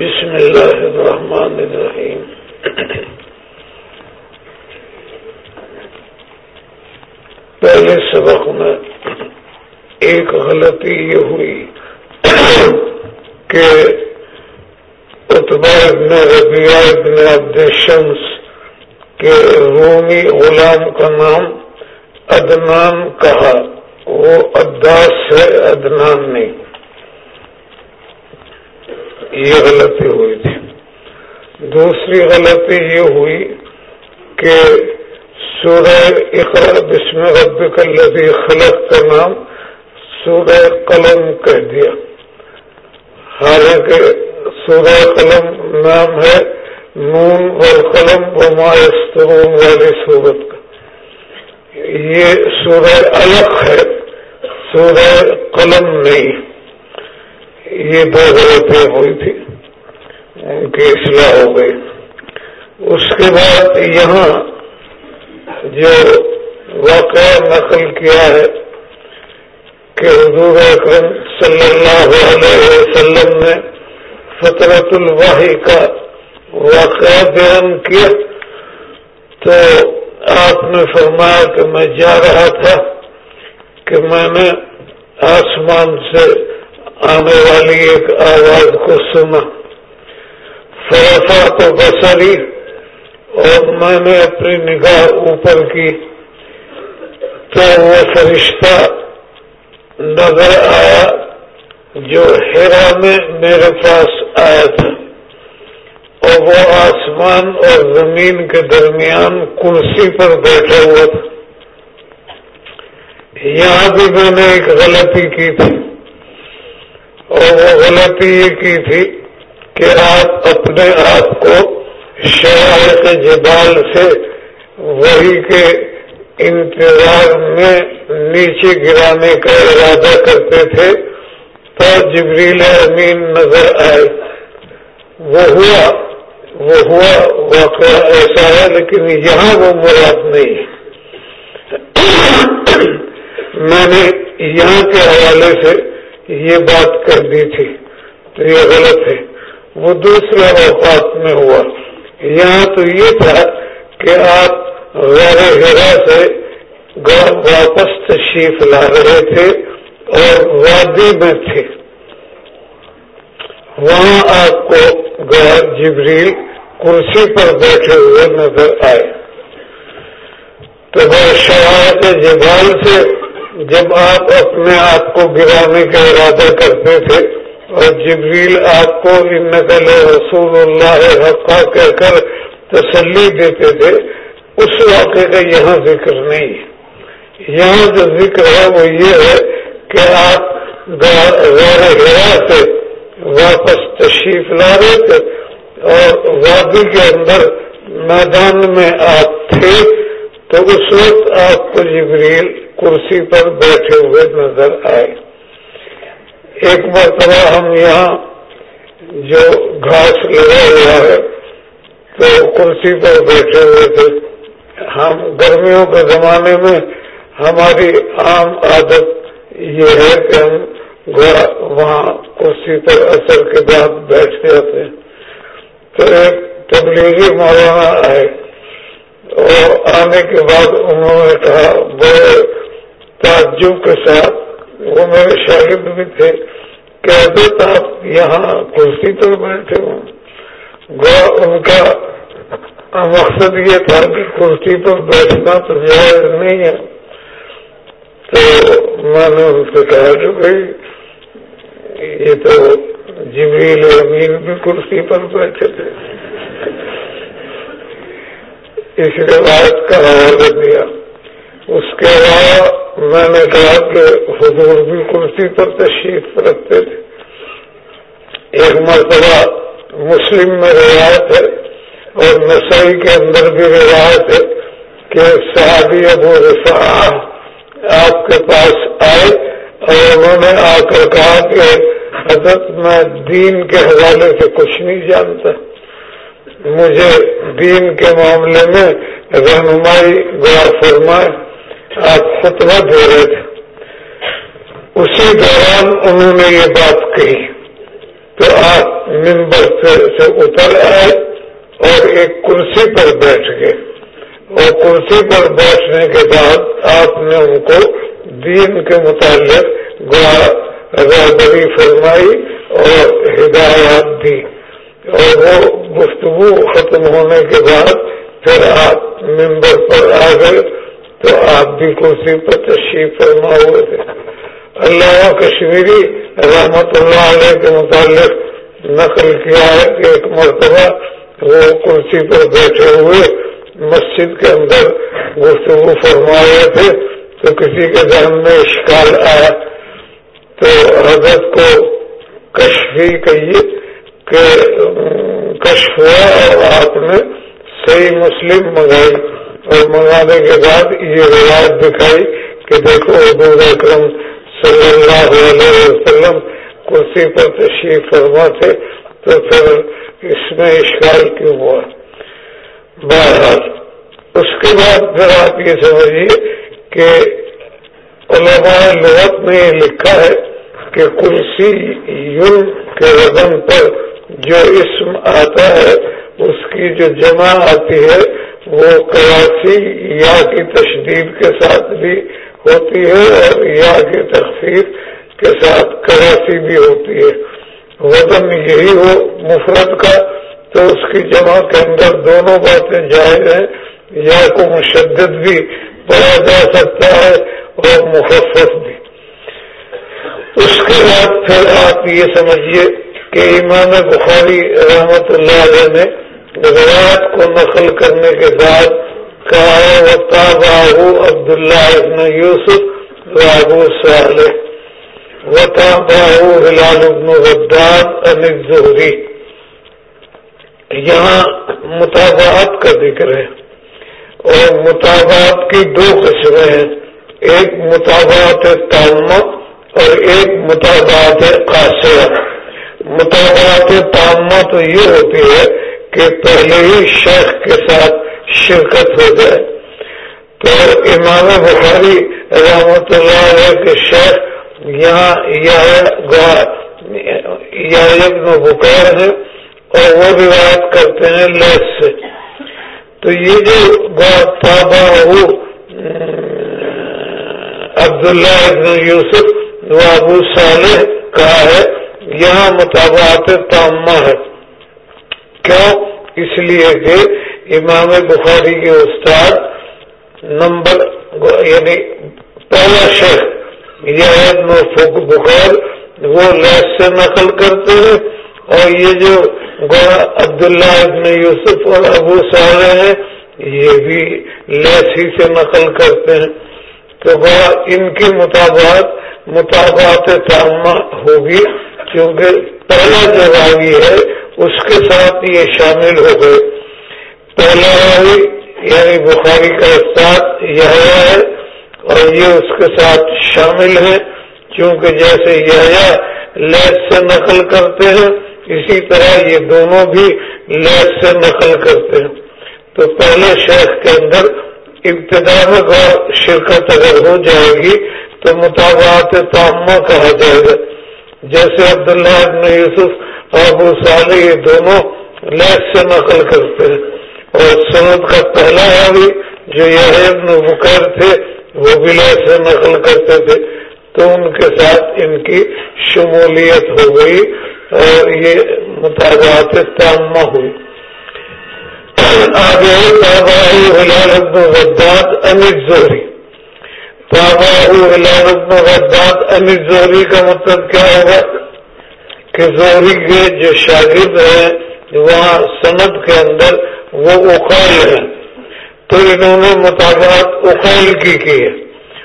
بسم الله الرحمن الرحيم پہلے سبق میں ایک غلطی یہ ہوئی کہ اتبا ابن ربیہ ابن عبد شمس کے رومی غلام کا نام ادنان کہا۔ وہ اداس ہے ادنان نہیں۔ یہ غلطی ہوئی تھی۔ دوسری غلطی یہ ہوئی کہ سورہ اقرا بسم ربک الذی خلق کا نام سورہ قلم کہہ دیا۔ حالانکہ سورہ قلم نام ہے نون والقلم وما یسترون والی صورت کا۔ یہ سورہ الگ ہے، سورہ قلم نہیں۔ یہ دو غلطیاں ہوئی تھی ان کی اصلاح ہو گئی۔ اس کے بعد یہاں جو واقعہ نقل کیا ہے کہ حضور اکرم صلی اللہ علیہ وسلم نے فطرت الواحی کا واقعہ بیان کیا تو آپ نے فرمایا کہ میں جا رہا تھا کہ میں نے آسمان سے آنے والی ایک آواز کو سنا۔ فرفا تو بسری اور میں نے اپنی نگاہ اوپر کی۔ تو وہ فرشتہ نظر آیا جو ہیرا میں میرے پاس آیا تھا۔ اور وہ آسمان اور زمین کے درمیان کرسی پر بیٹھا ہوا تھا۔ یہاں بھی میں نے ایک غلطی کی تھی۔ اور وہ غلطی یہ کی تھی کہ آپ اپنے آپ کو شہر کے جبال سے وہی کے انتظار میں نیچے گرانے کا ارادہ کرتے تھے، تو جبریل امین نظر آئے۔ وہ ہوا وہ ہوا، واقعہ ایسا ہے، لیکن یہاں وہ مراد نہیں۔ میں نے یہاں کے حوالے سے یہ بات کر دی تھی تو یہ غلط ہے۔ وہ دوسرے اوقات میں ہوا۔ یہاں تو یہ تھا کہ آپ غیر ہرا سے واپس تشریف لا رہے تھے اور وادی میں تھے۔ وہاں آپ کو جبریل کرسی پر بیٹھے ہوئے نظر آئے۔ تو شہر جبال سے جب آپ اپنے آپ کو گرانے کا ارادہ کرتے تھے اور جبریل آپ کو ان نقل رسول اللہ حقا کہہ کر تسلی دیتے تھے، اس واقعے کا یہاں ذکر نہیں یہاں جو ذکر ہے وہ یہ ہے کہ آپ غیر ہرا سے واپس تشریف لا رہے تھے اور وادی کے اندر میدان میں آپ تھے، تو اس وقت آپ کو جبریل کرسی پر بیٹھے ہوئے نظر آئے۔ ایک مرتبہ ہم یہاں جو گھاس لگا ہوا ہے، تو کرسی پر بیٹھے ہوئے تھے۔ ہم، گرمیوں کے زمانے میں ہماری عام عادت یہ ہے کہ ہم وہاں کرسی پر اثر کے بعد بیٹھ جاتے ہیں۔ تو ایک تبلیغی مولانا آئے اور آنے کے بعد انہوں نے کہا، بڑے تعجب کے ساتھ وہ میرے شاگرد بھی تھے کہ حضرت آپ یہاں کرسی پر بیٹھے ہوں ان کا مقصد یہ تھا کہ کرسی پر بیٹھنا تو جائز نہیں ہے۔ تو میں نے ان سے کہا کہ بھائی، یہ تو جبریل امین بھی کرسی پر بیٹھے تھے۔ اس روایت کا حوالہ دیا۔ اس کے علاوہ میں نے کہا کہ حضور بھی کرسی پر تشریف رکھتے تھے۔ ایک مرتبہ مسلم میں روایت ہے اور نسائی کے اندر بھی روایت ہے کہ صحابی ابو رفا آپ کے پاس آئے اور انہوں نے آ کر کہا کہ حضرت میں دین کے حوالے سے کچھ نہیں جانتا۔ مجھے دین کے معاملے میں رہنمائی غور فرمائے آپ خطبہ دے رہے تھے۔ اسی دوران انہوں نے یہ بات کہی تو آپ ممبر سے اتر آئے اور ایک کرسی پر بیٹھ گئے۔ اور کرسی پر بیٹھنے کے بعد آپ نے ان کو دین کے متعلق رہبری فرمائی اور ہدایات دی۔ اور وہ گفتگو ختم ہونے کے بعد پھر آپ ممبر پر آ گئے۔ تو آپ بھی کرسی پر تشریف فرما ہوئے تھے اللہ کشمیری رحمت اللہ علیہ کے متعلق نقل کیا ہے کہ ایک مرتبہ وہ کرسی پر بیٹھے ہوئے مسجد کے اندر گفتگو فرمائے تھے تو کسی کے ذہن میں اشکال آیا۔ تو حضرت کو کشفی کہیے کہ، کشف ہوا اور آپ نے صحیح مسلم منگائی۔ اور منگانے کے بعد یہ روایت دکھائی کہ دیکھو حضور اکرم صلی اللہ علیہ وسلم کرسی پر تشریف فرما تھے تو پھر اس میں اشکال کیوں ہوا؟ بہرحال، اس کے بعد پھر آپ یہ سمجھیے کہ علماء لغت میں یہ لکھا ہے کہ کرسی یون کے وزن پر جو اسم آتا ہے، اس کی جو جمع آتی ہے وہ کراچی یا کی تشدید کے ساتھ بھی ہوتی ہے اور یا کی تخفیف کے ساتھ کراچی بھی ہوتی ہے۔ وزن یہی ہو مفرت کا، تو اس کی جمع کے اندر دونوں باتیں جائز ہیں۔ یا کو مشدد بھی پڑھا جا سکتا ہے اور مخفف بھی۔ اس کے بعد پھر آپ یہ سمجھیے کہ امام بخاری رحمت اللہ علیہ نے روایت کو نقل کرنے کے بعد کہا وطاباہو عبداللہ ابن یوسف وابو صالح۔ وطاباہو ہلال ابن غدان ان زہری یہاں مطابعات کا ذکر ہے۔ اور مطابعات کی دو قسمیں ہیں۔ ایک مطابعات تامہ اور ایک مطابعات قاصرہ۔ مطابعات تامہ تو یہ ہوتی ہے کہ پہلے ہی شیخ کے ساتھ شرکت ہو جائے۔ تو امام بخاری رحمت اللہ علیہ کے شیخ یہاں یا بکیر ہے اور وہ روایت کرتے ہیں لیس سے۔ تو یہ جو تابا ہو عبداللہ ابن یوسف وہ ابو صالح کہا ہے، یہاں مطابعات تامہ ہے۔ کیوں؟ اس لیے کہ امام بخاری کے استاد نمبر یعنی پہلا شیخ یہ بخار، وہ لیس سے نقل کرتے ہیں اور یہ جو عبداللہ ابن یوسف اور ابو صالح ہیں، یہ بھی لیس ہی سے نقل کرتے ہیں۔ تو ان کی مطابعات مطابعات تامہ ہوگی، کیونکہ پہلا جو راوی ہے اس کے ساتھ یہ شامل ہو گئے۔ پہلا راوی یعنی بخاری کا استاد یہ ہے اور یہ اس کے ساتھ شامل ہے کیونکہ جیسے یہ لیس سے نقل کرتے ہیں، اسی طرح یہ دونوں بھی لیس سے نقل کرتے ہیں۔ تو پہلے شیخ کے اندر ابتدا میں شرکت اگر ہو جائے گی، تو مطابعات تعمہ کہا جائے گا۔ جیسے عبداللہ ابن یوسف ابو صالح یہ دونوں لیس سے نقل کرتے ہیں۔ اور سند کا پہلا راوی جو یہ ابن تھے، وہ بھی لیس سے نقل کرتے تھے۔ تو ان کے ساتھ ان کی شمولیت ہو گئی اور یہ مطالعات تامہ ہوئی۔ آگے تابع ہلال ابن غداد امت زہری امیر زہری کا مطلب کیا ہوگا؟ کہ زہری کے جو شاگرد ہیں وہاں صنعت کے اندر، وہ اخال ہیں۔ تو انہوں نے مطابقات اخال کی کی ہے۔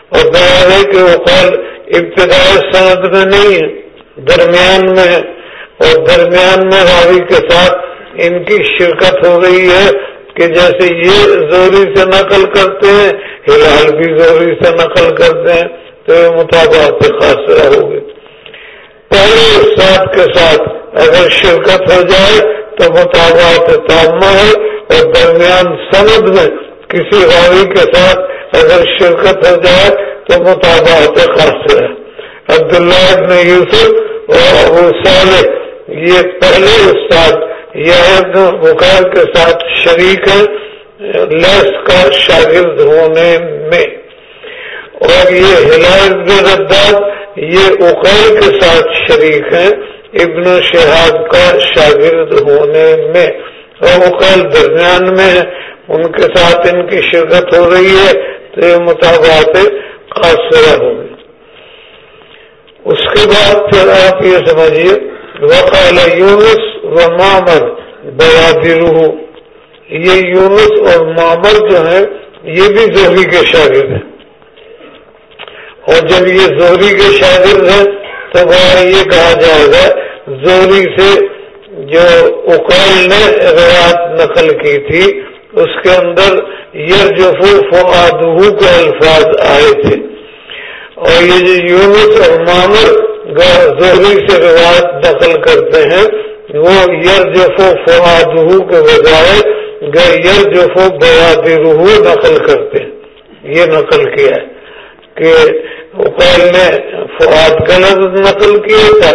اور بہار ہے کہ اخال ابتدائی صنعت میں نہیں ہے، درمیان میں ہے۔ اور درمیان میں راوی کے ساتھ ان کی شرکت ہو رہی ہے کہ جیسے یہ زوری سے نقل کرتے ہیں، ہلال بھی زوری سے نقل کرتے ہیں، تو یہ مطابق خاص ہوگی پہلے استاد کے ساتھ اگر شرکت ہو جائے تو مطابق تامہ ہے اور درمیان سند میں کسی راوی کے ساتھ اگر شرکت ہو جائے تو مطابق خاص ہے۔ عبداللہ ابن یوسف اور ابو صالح یہ پہلے استاد یہ بخار کے ساتھ شریک ہے لیس کا شاگرد ہونے میں۔ اور یہ ہلال رداد یہ اقیر کے ساتھ شریک ہیں، ابن شہاب کا شاگرد ہونے میں۔ اور اقیر درمیان میں ان کے ساتھ ان کی شرکت ہو رہی ہے، تو یہ مطابقات خاصرہ ہوگی اس کے بعد پھر آپ یہ سمجھیے وقال یونس و مامر برادر یہ یونس اور مامر جو ہیں، یہ بھی زہری کے شاگرد ہیں۔ اور جب یہ زہری کے شاگرد ہیں، تو وہاں یہ کہا جائے گا، زہری سے جو اقال نے روایت نقل کی تھی، اس کے اندر یہ جو فوادہ کے الفاظ آئے تھے۔ اور یہ جو یونس اور مامر زہری سے روایت نقل کرتے ہیں، وہ یر جفو فوادہ کے بجائے یر جفو نقل کرتے ہیں۔ یہ نقل کیا ہے کہ اقیل نے فواد کا لفظ نقل کیا تھا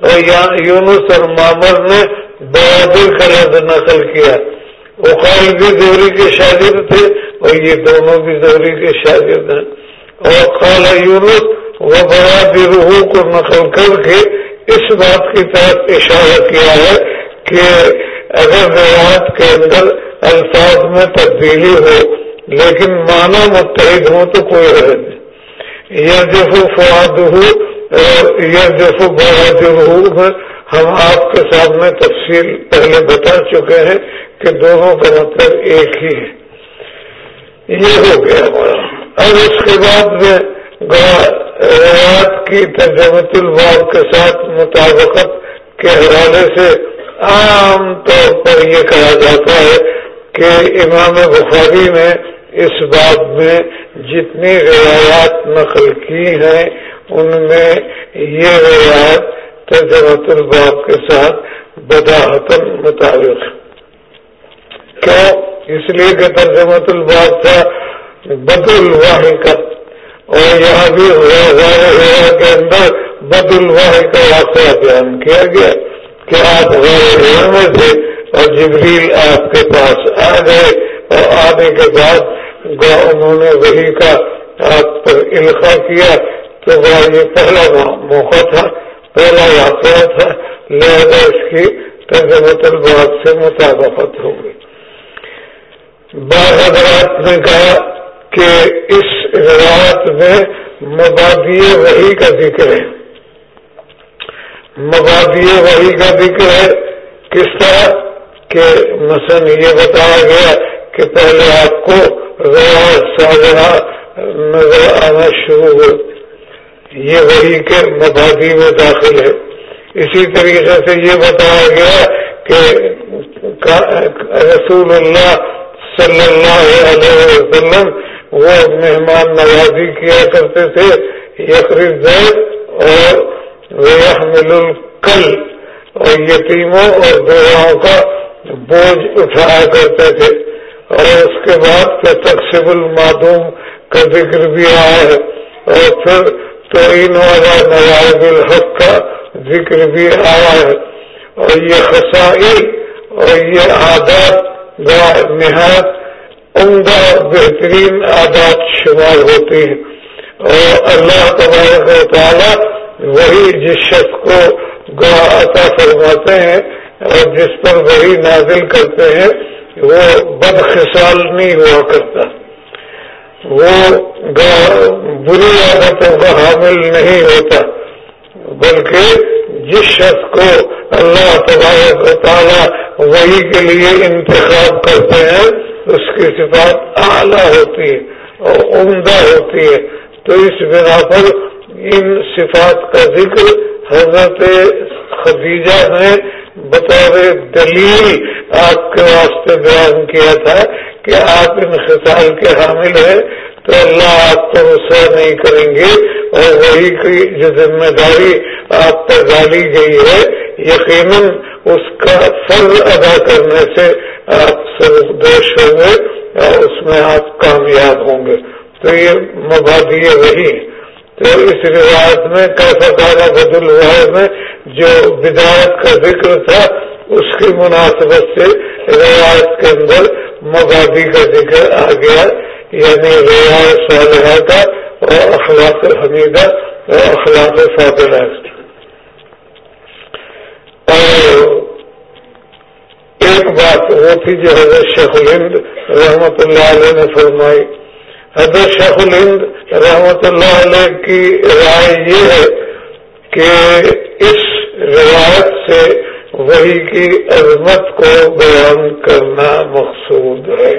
اور یونس اور مامر نے بہادر کا لفظ نقل کیا۔ اقیل بھی دوری کے شاگرد تھے اور یہ دونوں بھی دوری کے شاگرد ہیں۔ اور خالہ یونس وہ بہادر روح کو نقل کر کے اس بات کی طرف اشارہ کیا ہے کہ اگر روایت کے اندر الفاظ میں تبدیلی ہو، لیکن معنی متحد ہو تو کوئی حرض نہیں یجف فواد یجف بہاد ہم آپ کے سامنے تفصیل پہلے بتا چکے ہیں کہ دونوں کا مطلب ایک ہی ہے۔ یہ ہو گیا ہمارا۔ اب اس کے بعد میں روایت کی ترجمت الباب کے ساتھ مطابقت کے حوالے سے عام طور پر یہ کہا جاتا ہے کہ امام بخاری نے اس بات میں جتنی روایات نقل کی ہیں، ان میں یہ روایت تجرت الباب کے ساتھ بداحتن مطابق کیوں؟ اس لیے کہ ترجمت الباب تھا بد الواح کا۔ اور یہاں بھی کے اندر بد الواح کا واقعہ بیان کیا گیا کہ آپ غیر میں تھے اور جبریل آپ کے پاس آ گئے اور آنے کے بعد انہوں نے وہی کا آپ پر القاع کیا تو وہ یہ پہلا موقع تھا، پہلا واقعہ تھا، لہذا اس کی ترجمت الباد سے مطابقت ہو گئی۔ بعض حضرات نے کہا کہ اس روایت میں مبادی وہی کا ذکر ہے۔ مبادی وہی کا ذکر ہے کس طرح؟ کہ مثلا یہ بتایا گیا کہ پہلے آپ کو نظر آنا شروع ہو۔ یہ وہی کے مبادی میں داخل ہے۔ اسی طریقے سے یہ بتایا گیا کہ رسول اللہ صلی اللہ علیہ وسلم وہ مہمان نوازی کیا کرتے تھے یقر اور مل القل اور یتیموں اور بیواؤں کا بوجھ اٹھایا کرتے تھے۔ اور اس کے بعد پھر تقسیم المعدوم کا ذکر بھی آیا ہے اور پھر توئین والا نوائب الحق کا ذکر بھی آیا ہے۔ اور یہ خسائی اور یہ عادات نہایت عمدہ بہترین عادات شمار ہوتی ہیں۔ اور اللہ تبارک و تعالیٰ وہی جس شخص کو گواہ عطا فرماتے ہیں اور جس پر وہی نازل کرتے ہیں وہ بد خسال نہیں ہوا کرتا۔ وہ بری عادتوں کا حامل نہیں ہوتا۔ بلکہ جس شخص کو اللہ تبارک و تعالیٰ وہی کے لیے انتخاب کرتے ہیں، اس کی صفات اعلیٰ ہوتی ہے اور عمدہ ہوتی ہے۔ تو اس بنا پر ان صفات کا ذکر حضرت خدیجہ نے بطور دلیل آپ کے واسطے بیان کیا تھا کہ آپ انختال کے حامل ہیں تو اللہ آپ کو غصہ نہیں کریں گے اور وہی کی جو ذمہ داری آپ پر ڈالی گئی ہے، یقیناً اس کا فرض ادا کرنے سے آپ سب ہوں گے اور اس میں آپ کامیاب ہوں گے۔ تو یہ مبادی وہی تو اس روایت میں کیسا کہنا بدل الواحد میں جو بدایت کا ذکر تھا، اس کی مناسبت سے روایت کے اندر مبادی کا ذکر آ گیا یعنی روایت صالحہ کا اور اخلاق حمیدہ اور اخلاق فاطرہ اور ایک بات وہ تھی جو حضرت شیخ الہند رحمت اللہ علیہ نے فرمائی۔ حضرت شیخ الہند رحمت اللہ علیہ کی رائے یہ ہے کہ اس روایت سے وہی کی عظمت کو بیان کرنا مقصود ہے۔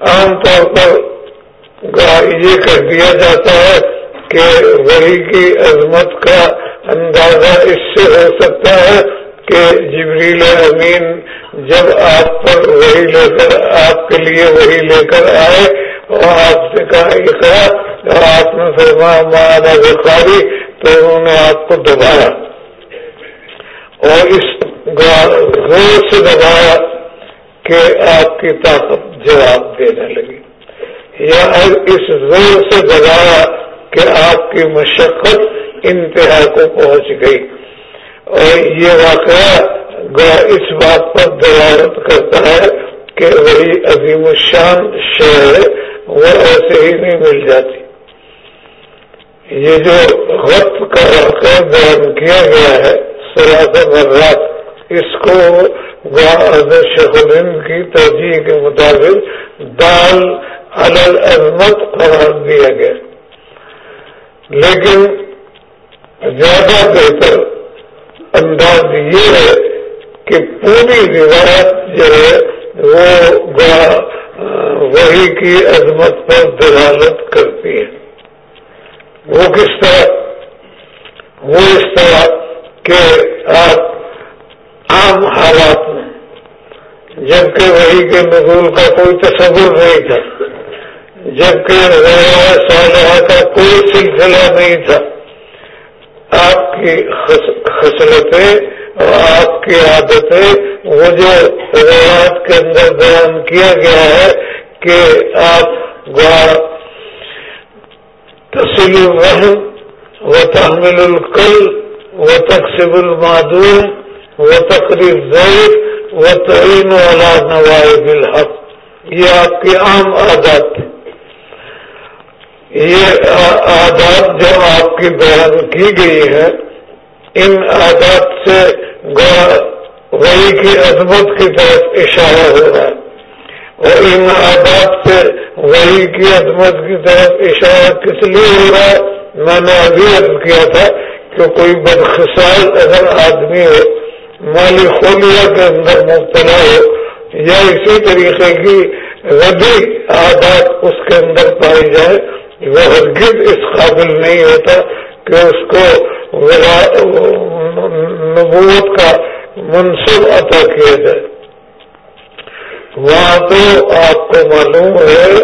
عام طور پر یہ کر دیا جاتا ہے کہ وہی کی عظمت کا اندازہ اس سے ہو سکتا ہے کہ جبریل امین جب آپ پر وہی لے کر آپ کے لیے وہی لے کر آئے آپ سے کہا یہ کہا آپ نے فرمایا مانا بخاری تو انہوں نے آپ کو دبایا۔ اور اس زور سے دبایا کہ آپ کی طاقت جواب دینے لگی۔ یا اس زور سے دبایا کہ آپ کی مشقت انتہا کو پہنچ گئی۔ اور یہ واقعہ اس بات پر دلالت کرتا ہے کہ وہی عظیم الشان شہر وہ ایسے ہی نہیں مل جاتی۔ یہ جو وقت کا واقعہ بیان کیا گیا ہے مرات اس کو شیخ الند کی ترجیح کے مطابق دال العظمت قرار دیا گیا۔ لیکن زیادہ بہتر انداز یہ ہے کہ پوری روایت جو ہے، وہ وہی کی عظمت پر دلالت کرتی ہے۔ وہ کس طرح؟ وہ اس طرح کہ آپ عام حالات میں، جبکہ وہی کے نزول کا کوئی تصور نہیں تھا، جبکہ صالحہ کا کوئی سلسلہ نہیں تھا۔ آپ کی خصلتیں آپ کی عادتیں وہ جو روایات کے اندر بیان کیا گیا ہے کہ آپ تصل الرحم و تحمل القل و تقسب المعدوم و تقریب ضعیف و تعین والا نوائب الحق۔ یہ آپ کی عام عادات یہ عادات جو آپ کی بیان کی گئی ہے ان عادات سے وہی کی عظمت کی طرف اشارہ ہو رہا ہے۔ اور ان آداب سے وہی کی عظمت کی طرف اشارہ کس لیے ہو رہا ہے؟ میں نے ابھی عرض کیا تھا کہ کوئی بدخصال اگر آدمی ہو، مالی خولیا کے اندر مبتلا ہو، یا اسی طریقے کی ردی عادات اس کے اندر پائی جائے، وہ ہرگز اس قابل نہیں ہوتا کہ اس کو نبوت کا منصب عطا کیا جائے۔ وہاں تو آپ کو معلوم ہے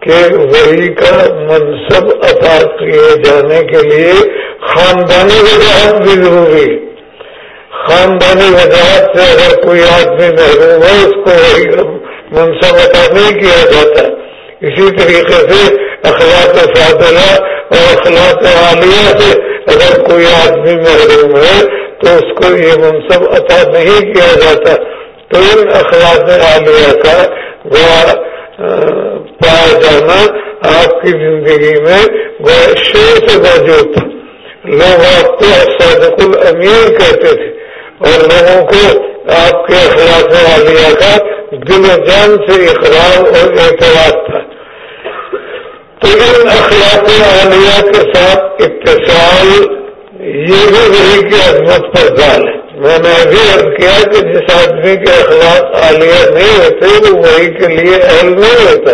کہ وہی کا منصب عطا کیے جانے کے لیے خاندانی وجاہت بھی ضروری۔ خاندانی وجاہت سے اگر کوئی آدمی محروم ہے، اس کو وہی منصب عطا نہیں کیا جاتا۔ اسی طریقے سے اخلاق فاطلہ اور اخلاق عالیہ سے اگر کوئی آدمی محروم ہے تو اس کو یہ منصب عطا نہیں کیا جاتا۔ تو ان اخلاق عالیہ کا پایا جانا آپ کی زندگی میں وہ شیر سے موجود تھا لوگ آپ کو صادق الامین کہتے تھے اور لوگوں کو آپ کے اخلاق عالیہ کا دل و جان سے اقرار اور اعتراض تھا۔ تو ان اخلاق عالیہ کے ساتھ اتصال، یہ بھی وہی کی عظمت پر جال ہے۔ میں نے ابھی عرض کیا کہ جس آدمی کے اخلاق عالیہ نہیں ہوتے، وہ وہی کے لیے اہل نہیں ہوتا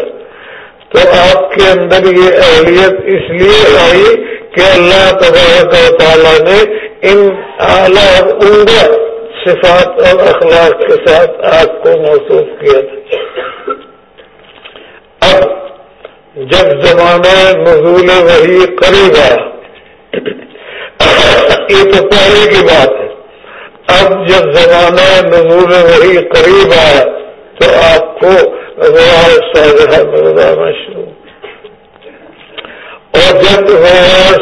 تو آپ کے اندر یہ اہلیت اس لیے آئی کہ اللہ تبارک و تعالیٰ نے ان اعلیٰ اور عمدہ صفات اور اخلاق کے ساتھ آپ کو محسوس کیا تھا۔ جب زمانہ نزول وہی قریب آیا یہ تو پہلے کی بات ہے۔ اب جب زمانہ نظور وہی قریب آیا تو آپ کو صالحہ ملوانا شروع۔ اور جب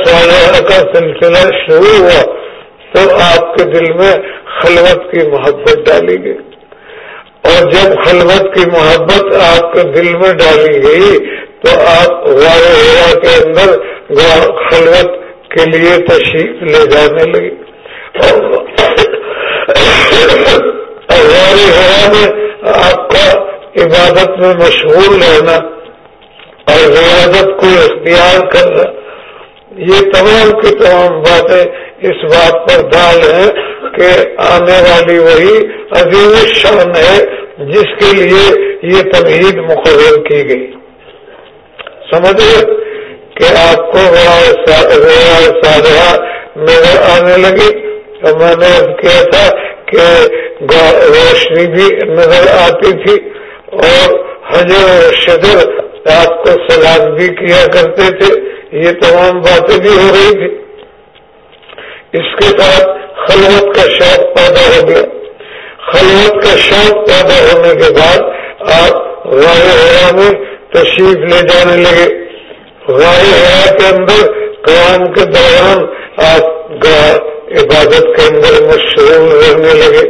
صالحہ کا سلسلہ شروع ہوا، تو آپ کے دل میں خلوت کی محبت ڈالی گئی۔ اور جب خلوت کی محبت آپ کے دل میں ڈالی گئی تو آپ غار ہوا کے اندر خلوت کے لیے تشریف لے جانے لگی غار ہوا میں آپ کا عبادت میں مشغول رہنا اور ریاضت کو اختیار کرنا، یہ تمام کی تمام باتیں اس بات پر دال ہیں کہ آنے والی وہی عظیم شان ہے جس کے لیے یہ تمہید مقرر کی گئی۔ سمجھ کہ آپ کو سادہ نظر آنے لگی تو میں نے کیا تھا کہ روشنی بھی نظر آتی تھی اور حجر شجر آپ کو سلام بھی کیا کرتے تھے۔ یہ تمام باتیں بھی ہو رہی تھی۔ اس کے ساتھ خلوت کا شوق پیدا ہو گیا۔ خلوت کا شوق پیدا ہونے کے بعد آپ ہوا میں تشریف لے جانے لگے۔ ہوا کے اندر قیام کے دوران آپ عبادت کے اندر مشغول رہنے لگے۔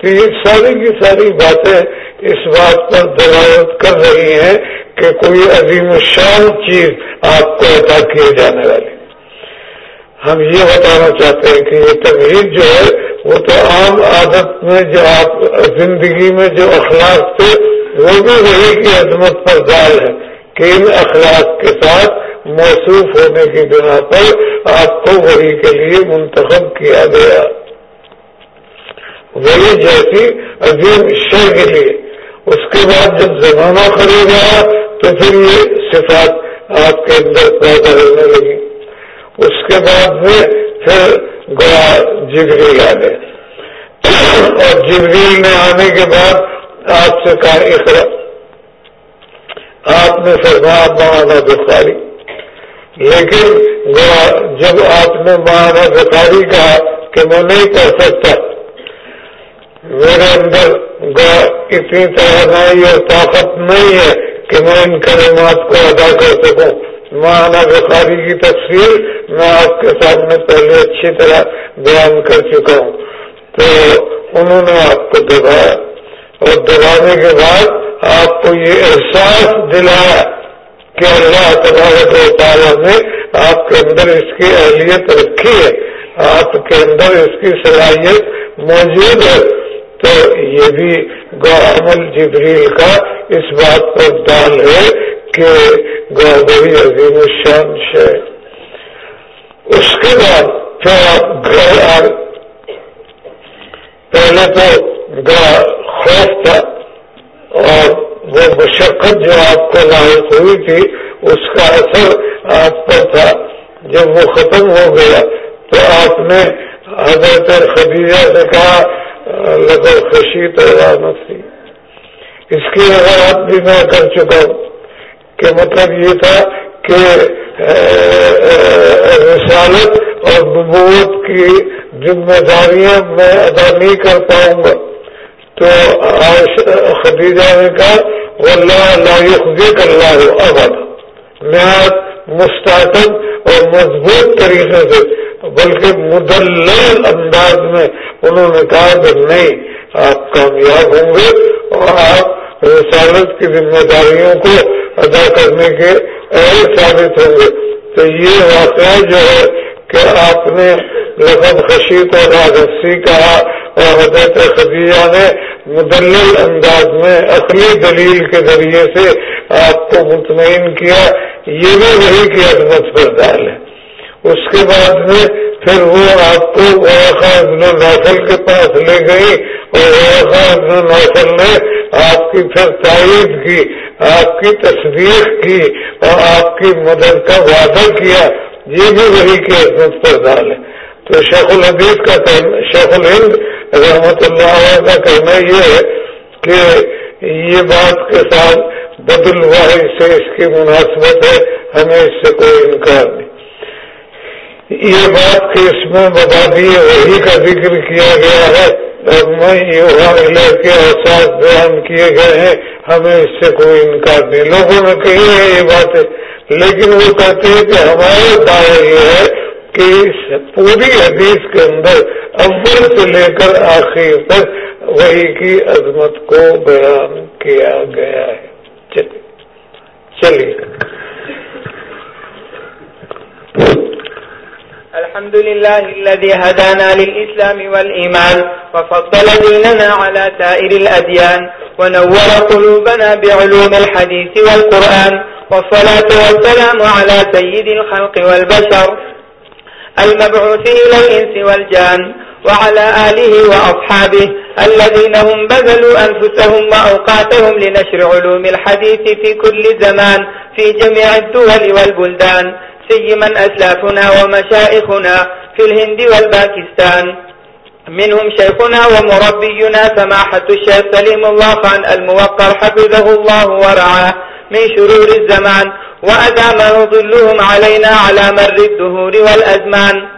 تو یہ ساری کی ساری باتیں اس بات پر دلالت کر رہی ہیں کہ کوئی عظیم شان چیز آپ کو عطا کیے جانے والی۔ ہم یہ بتانا چاہتے ہیں کہ یہ تمہید جو ہے وہ تو عام عادت میں جو آپ زندگی میں جو اخلاق تھے وہ بھی وہی کی عظمت پر دال ہے کہ ان اخلاق کے ساتھ موصوف ہونے کی بنا پر آپ کو وہی کے لیے منتخب کیا گیا۔ وہی جیسی عظیم شہ کے لیے۔ اس کے بعد جب زمانہ خریدا تو پھر یہ صفات آپ کے اندر پیدا ہونے لگی۔ اس کے بعد میں پھر گوا جبریل آ گئے۔ اور جبریل نے آنے کے بعد آپ سے کہا اخرا آپ نے فرمایا، مانا بخاری۔ لیکن جب آپ نے مانا بخاری کہا کہ میں نہیں کر سکتا، میرے اندر اتنی توانائی اور طاقت نہیں ہے کہ میں ان کلمات کو ادا کر سکوں۔ مانا بخاری کی تفصیل میں آپ کے سامنے پہلے اچھی طرح بیان کر چکا ہوں۔ تو انہوں نے آپ کو دبایا۔ اور دبانے کے بعد آپ کو یہ احساس دلایا کہ اللہ تبارک و تعالیٰ نے آپ کے اندر اس کی اہلیت رکھی ہے، آپ کے اندر اس کی صلاحیت موجود ہے۔ تو یہ بھی عمل جبریل کا اس بات پر دال ہے کہ بڑی عظیم الشان ہے۔ اس کے بعد پھر آپ گھر آ پہلے تو خوف تھا اور وہ مشقت جو آپ کو لاحق ہوئی تھی، اس کا اثر آپ پر تھا۔ جب وہ ختم ہو گیا تو آپ نے حضرت خدیجہ سے کہا، لگو خوشی تو تھی۔ اس کی وضاحت بھی میں کر چکا ہوں کہ مطلب یہ تھا کہ رسالت اور نبوت کی ذمہ داریاں میں ادا نہیں کر پاؤں گا۔ تو خدیجہ نے کہا وہ اللہ خدیق اللہ ابد میں مستقب اور مضبوط طریقے سے، بلکہ مدل انداز میں انہوں نے کہا کہ نہیں، آپ کامیاب ہوں گے اور آپ رسالت کی ذمہ داریوں کو ادا کرنے کے اہل ثابت ہوں گے۔ تو یہ واقعہ جو ہے کہ آپ نے لقب خشیت اور راجسی کہا اور حضرت خدیجہ نے مدلل انداز میں اصلی دلیل کے ذریعے سے آپ کو مطمئن کیا، یہ بھی وہی کی عظمت پر ڈال ہے۔ اس کے بعد میں پھر وہ آپ کو ابن نوفل کے پاس لے گئی اور ابن نوفل نے آپ کی پھر تائید کی، آپ کی تصدیق کی اور آپ کی مدد کا وعدہ کیا۔ یہ بھی وہی کی عظمت پر ڈال ہے۔ تو شیخ الحدیث کا شیخ الہند رحمت اللہ علیہ کا کہنا یہ ہے کہ یہ بات کے ساتھ بدل واحد سے اس کی مناسبت ہے، ہمیں اس سے کوئی انکار نہیں۔ یہ بات کہ اس میں مبادی وہی کا ذکر کیا گیا ہے۔ اور میں یہ کے احساس بیان کیے گئے ہیں، ہمیں اس سے کوئی انکار نہیں۔ لوگوں نے کہی ہے یہ باتیں، لیکن وہ کہتے ہیں کہ ہمارے دعوے یہ ہے کہ پوری حدیث کے اندر اول سے لے کر آخر تک وہی کی عظمت کو بیان کیا گیا ہے۔ چلیے الحمد لله الذي هدانا للإسلام والإيمان وفضل ديننا على سائر الأديان ونور قلوبنا بعلوم الحديث والقرآن والصلاة والسلام على سيد الخلق والبشر المبعوث إلى الإنس والجان وعلى آله وأصحابه الذين هم بذلوا أنفسهم وأوقاتهم لنشر علوم الحديث في كل زمان في جميع الدول والبلدان سيما أسلافنا ومشائخنا في الهند والباكستان منهم شيخنا ومربينا سماحة الشيخ سليم الله خان الموقر حفظه الله ورعاه من شرور الزمان وأدام ظلهم علينا على مر الدهور والأزمان.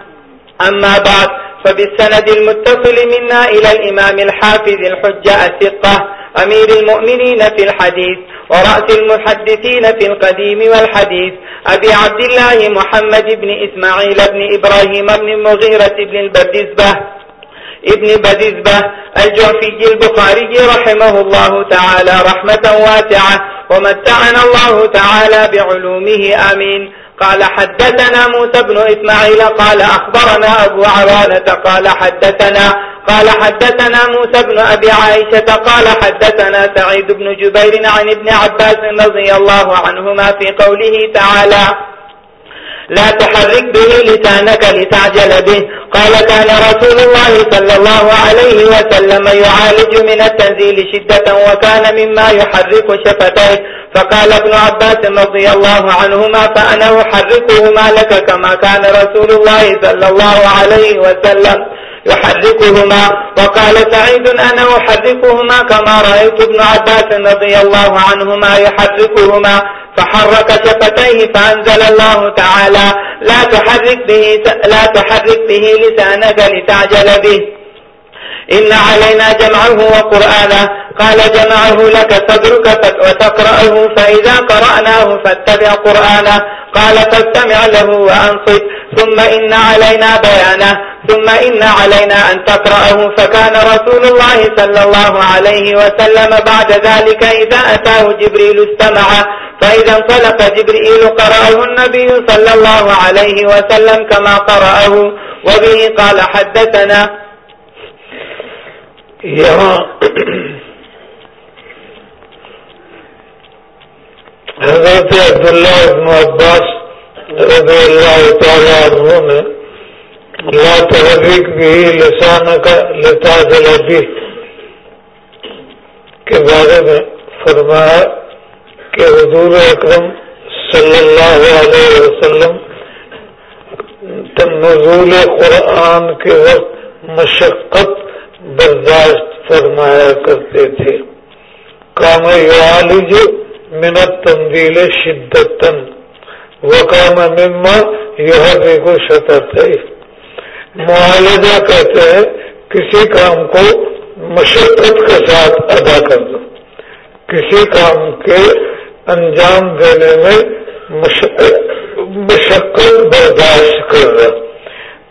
أما بعد، فبالسند المتصل منا إلى الإمام الحافظ الحجة الثقة، أمير المؤمنين في الحديث، ورأس المحدثين في القديم والحديث، أبي عبد الله محمد بن إسماعيل بن إبراهيم بن مغيرة بن البردزبة. ابن بدزبة الجعفي البخاري جی رحمه الله تعالى رحمة واسعة ومتعنا الله تعالى بعلومه آمين قال حدثنا موسى بن إسماعيل قال أخبرنا أبو عرانة قال حدثنا قال حدثنا موسى بن أبي عائشة قال حدثنا سعيد بن جبير عن ابن عباس رضي الله عنهما في قوله تعالى لا تحرك به لسانك لتعجل به. قال كان رسول الله صلى الله عليه وسلم يعالج من التنزيل شدة وكان مما يحرك شفتيه. فقال ابن عباس رضي الله عنهما فأنا أحركهما لك كما كان رسول الله صلى الله عليه وسلم. يحركهما. وقال سعيد أنا أحركهما كما رأيت ابن عباس رضي الله عنهما يحركهما. فحرك شفتيه فأنزل الله تعالى لا تحرك به, لا تحرك به لسانك لتعجل به. إن علينا جمعه وقرآنه. قال جمعه لك صدرك وتقرأه فإذا قرأناه فاتبع قرآنه. قال فاستمع له وأنصت. ثم إن علينا بيانه، ثم إن علينا أن تقرأه، فكان رسول الله صلى الله عليه وسلم بعد ذلك إذا أتاه جبريل استمع، فإذا انطلق جبريل قرأه النبي صلى الله عليه وسلم كما قرأه، وبه قال حدثنا. یہاں حضرت عبداللہ ابن عباس رضی اللہ تعالیٰ عنہ نے لا تحریک بھی لسان کا لتا جلبی کے بارے میں فرمایا کہ حضور اکرم صلی اللہ علیہ وسلم نزول قرآن کے وقت مشقت برداشت فرمایا کرتے تھے۔ کام یعالج منت تنزیل شدت وکام مما یہ کو شطر معالجہ کہتے ہیں، کسی کام کو مشقت کے ساتھ ادا کر دو۔ کسی کام کے انجام دینے میں مشقت برداشت کر دو۔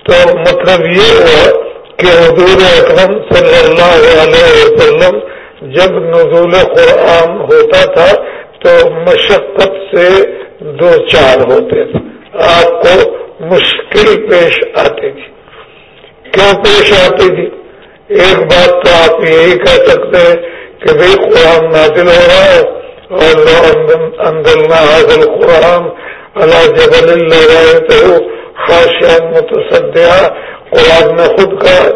تو مطلب یہ ہوا کہ حضور اکرم صلی اللہ علیہ وسلم، جب نزول قرآن ہوتا تھا، تو مشقت سے دو چار ہوتے تھے آپ کو مشکل پیش آتی تھی کیوں پیش آتی تھی ایک بات تو آپ یہی کہہ سکتے ہیں کہ بھائی قرآن نازل ہو رہا ہے اور اندر نہ حاضل قرآن۔ اللہ جبل اللہ تو خاصیات متصدیہ قرآن نے خود کہا۔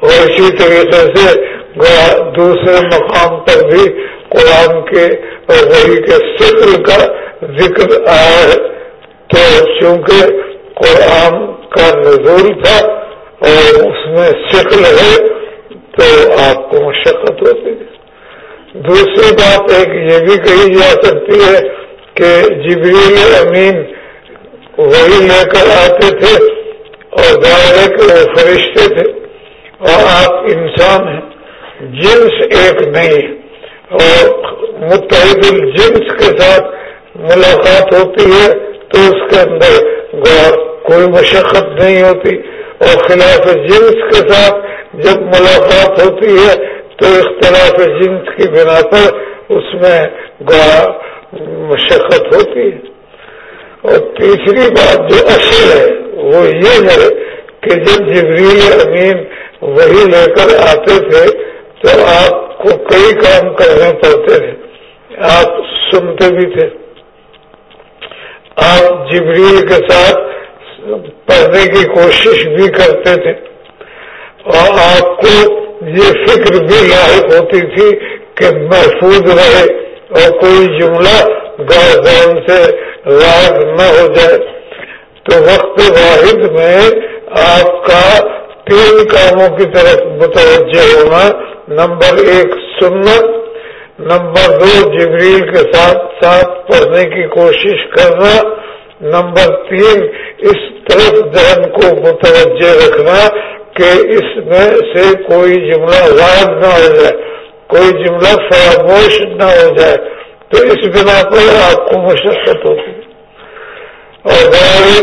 اور اسی طریقے سے دوسرے مقام پر بھی قرآن کے وہی کے سکل کا ذکر آیا ہے تو چونکہ قرآن کا نزول تھا اور اس میں سکل ہے، تو آپ کو مشقت ہوتی ہے۔ دوسری بات ایک یہ بھی کہی جا سکتی ہے کہ جبریل امین وہی لے کر آتے تھے اور ظاہر ہے کہ وہ فرشتے تھے۔ اور آپ انسان ہیں، جنس ایک نہیں اور متحد الجنس کے ساتھ ملاقات ہوتی ہے تو اس کے اندر کوئی مشقت نہیں ہوتی اور خلاف جنس کے ساتھ جب ملاقات ہوتی ہے تو اختلاف جنس کی بنا پر اس میں مشقت ہوتی ہے۔ اور تیسری بات جو اصل ہے وہ یہ ہے کہ جب جبریل امین وہی لے کر آتے تھے تو آپ کو کئی کام کرنے پڑتے تھے آپ سنتے بھی تھے۔ آپ جبریل کے ساتھ پڑھنے کی کوشش بھی کرتے تھے۔ اور آپ کو یہ فکر بھی لاحق ہوتی تھی کہ محفوظ رہے اور کوئی جملہ گردان سے راگ نہ ہو جائے۔ تو وقت واحد میں آپ کا تین کاموں کی طرف متوجہ ہونا نمبر ایک سنت، نمبر دو جبریل کے ساتھ ساتھ پڑھنے کی کوشش کرنا، نمبر تین اس طرف ذہن کو متوجہ رکھنا کہ اس میں سے کوئی جملہ غائب نہ ہو جائے، کوئی جملہ فراموش نہ ہو جائے۔ تو اس بنا پر آپ کو مشقت ہوتی۔ اور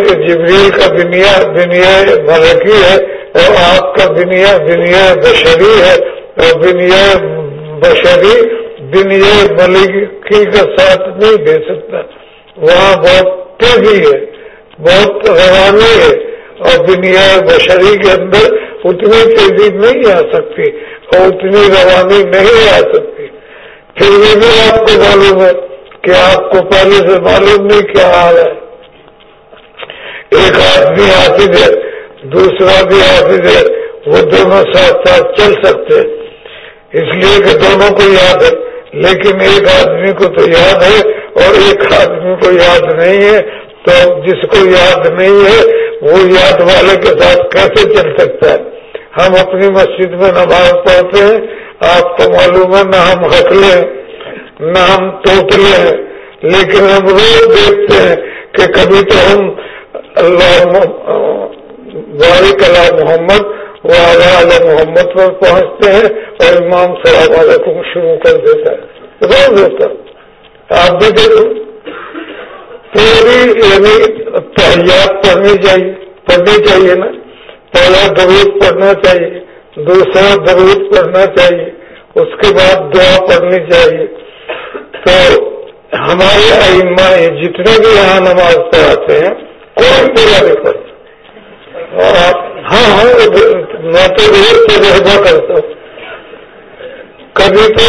جبریل کا دنیا دنیا ملکی ہے اور آپ کا دنیا دنیا بشری ہے۔ دنیا بشری دنیا ملکی کا ساتھ نہیں دے سکتا۔ وہاں بہت تیزی ہے، بہت روانی ہے۔ اور دنیا بشری کے اندر اتنی تیزی نہیں آ سکتی اور اتنی روانی نہیں آ سکتی۔ پھر یہ بھی آپ کو معلوم ہے کہ آپ کو پہلے سے معلوم نہیں کیا حال ہے۔ ایک آدمی حافظ ہے، دوسرا بھی حافظ ہے، وہ دونوں ساتھ ساتھ چل سکتے اس لیے کہ دونوں کو یاد ہے۔ لیکن ایک آدمی کو تو یاد ہے اور ایک آدمی کو یاد نہیں ہے۔ تو جس کو یاد نہیں ہے، وہ یاد والے کے ساتھ کیسے چل سکتا ہے؟ ہم اپنی مسجد میں نماز پڑھتے ہیں، آپ کو معلوم ہے، نہ ہم حقلے ہیں، نہ ہم توتلے ہیں۔ لیکن ہم روز دیکھتے ہیں کہ کبھی تو ہم اللہ بارک اللہ محمد وہ اعلیٰ محمد پر پہنچتے ہیں اور امام صاحب علیکم شروع کر دیتا ہے۔ روز ہوتا آپ بھی دیکھو۔ پوری یعنی تحیات پڑھنی چاہیے پڑھنی چاہیے نا۔ پہلا درود پڑھنا چاہیے، دوسرا درود پڑھنا چاہیے، اس کے بعد دعا پڑھنی چاہیے۔ تو ہمارے ائمہ جتنے بھی یہاں نماز پڑھاتے ہیں، کوئی پورا نہیں پڑھتا۔ اور آپ ہاں ہاں میں تو روز تجربہ کرتا ہوں۔ کبھی تو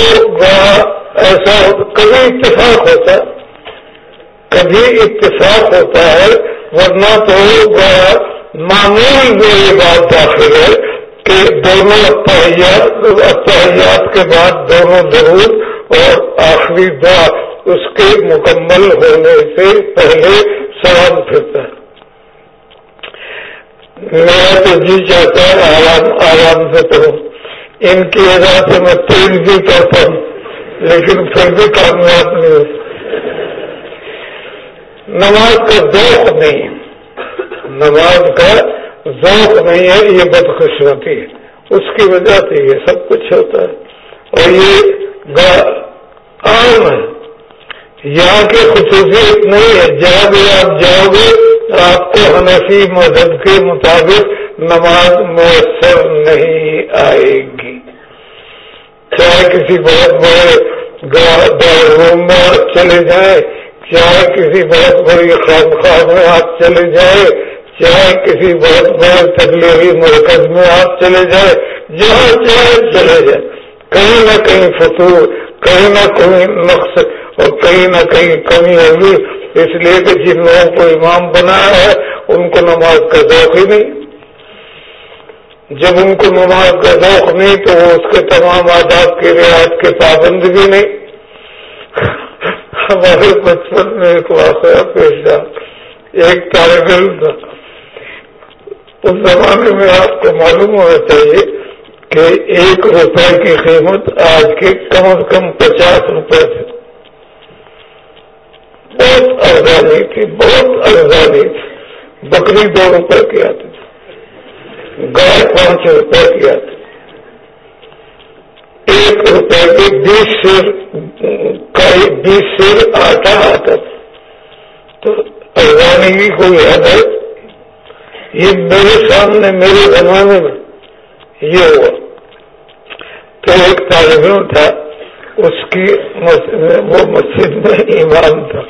ایسا کبھی اتفاق ہوتا کبھی اتفاق ہوتا ہے، ورنہ تو معمول میں یہ بات داخل ہے کہ دونوں اتحیات کے بعد دونوں ضرور اور آخری دعا اس کے مکمل ہونے سے پہلے سلام پھرتا ہے۔ میرا تو جی چاہتا ہے آرام آرام سے کروں۔ ان کی وجہ سے میں تیل بھی کرتا ہوں، لیکن پھر بھی کامیاب نہیں ہو نماز کا ذوق نہیں۔ نماز کا ذوق نہیں ہے، یہ بدخشمتی ہے۔ اس کی وجہ سے یہ سب کچھ ہوتا ہے۔ اور یہ عام ہے۔ یہاں کی خصوصیت نہیں ہے۔ جہاں بھی آپ جاؤ گے آپ کو حنفی مذہب کے مطابق نماز میسر نہیں آئے گی۔ چاہے کسی بہت بڑے روم میں آپ چلے جائیں، چاہے کسی بہت بڑی خانخواہ میں آپ چلے جائیں، چاہے کسی بہت بڑے تبلیغی مرکز میں آپ چلے جائیں، جہاں چاہے چلے جائیں۔ کہیں نہ کہیں فطور کہیں نہ کہیں نقص اور کہیں نہ کہیں کمی ہوگی۔ اس لیے کہ جن لوگوں کو امام بنایا ہے، ان کو نماز کا ذوق ہی نہیں۔ جب ان کو نماز کا ذوق نہیں، تو وہ اس کے تمام آداب کی رعایت کے پابند بھی نہیں۔ ہمارے بچپن میں ایک واقعہ پیش تھا ایک طالب علم تھا۔ اس زمانے میں آپ کو معلوم ہونا چاہیے کہ ایک روپے کی قیمت آج کے کم از کم پچاس روپے تھے بہت ارزانی تھی، بہت ارزانی تھی۔ بکری دو روپے کی آتی تھی۔ گائے پانچ روپے کی آتی ایک روپے کی بیس سیر بیس سیر آٹا آتا تھا۔ تو ارزانی کی کوئی حد ہے؟ یہ میرے سامنے، میرے زمانے میں یہ ہوا۔ تو ایک طالب علم تھا، اس کی وہ مسجد میں امام تھا۔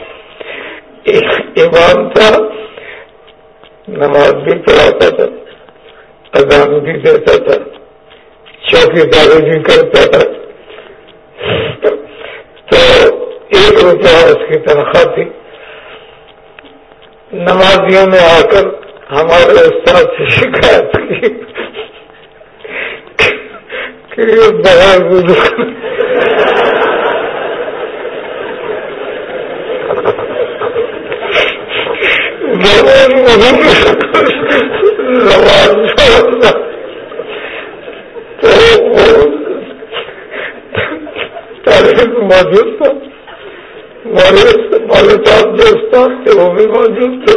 امام تھا، نماز بھی پڑھاتا تھا، اذان بھی دیتا تھا چوکی داری بھی کرتا تھا۔ تو ایک روپیہ اس کی تنخواہ تھی۔ نمازیوں نے آ کر ہمارے استاد سے شکایت کی کہ بغیر موجود تھا صاحب جو استاد تھے وہ بھی موجود تھے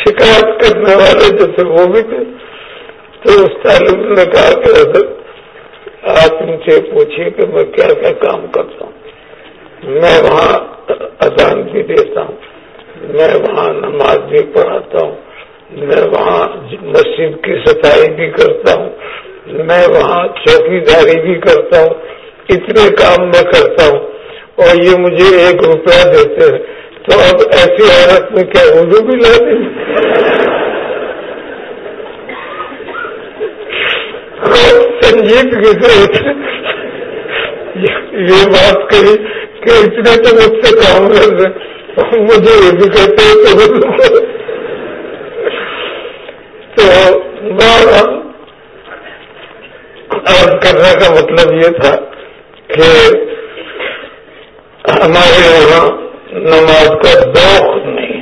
شکایت کرنے والے جو تھے وہ بھی تھے تو اس تعلق نے کہا کہ حضرت آپ ان سے پوچھیے کہ میں کیا کیا کام کرتا ہوں میں وہاں اذان بھی دیتا ہوں۔ میں وہاں نماز بھی پڑھاتا ہوں، میں وہاں مسجد کی صفائی بھی کرتا ہوں، میں وہاں چوکی داری بھی کرتا ہوں، اتنے کام میں کرتا ہوں۔ اور یہ مجھے ایک روپیہ دیتے ہیں۔ تو اب ایسی حالت میں کیا اردو بھی لا دیں؟ ہاں، سنجیت کی یہ بات کہی کہ اتنے تو مجھ سے کام کر رہے مجھے یہ بھی کہتے ہیں تو کرنے کا مطلب یہ تھا کہ ہمارے یہاں نماز کا ذوق نہیں۔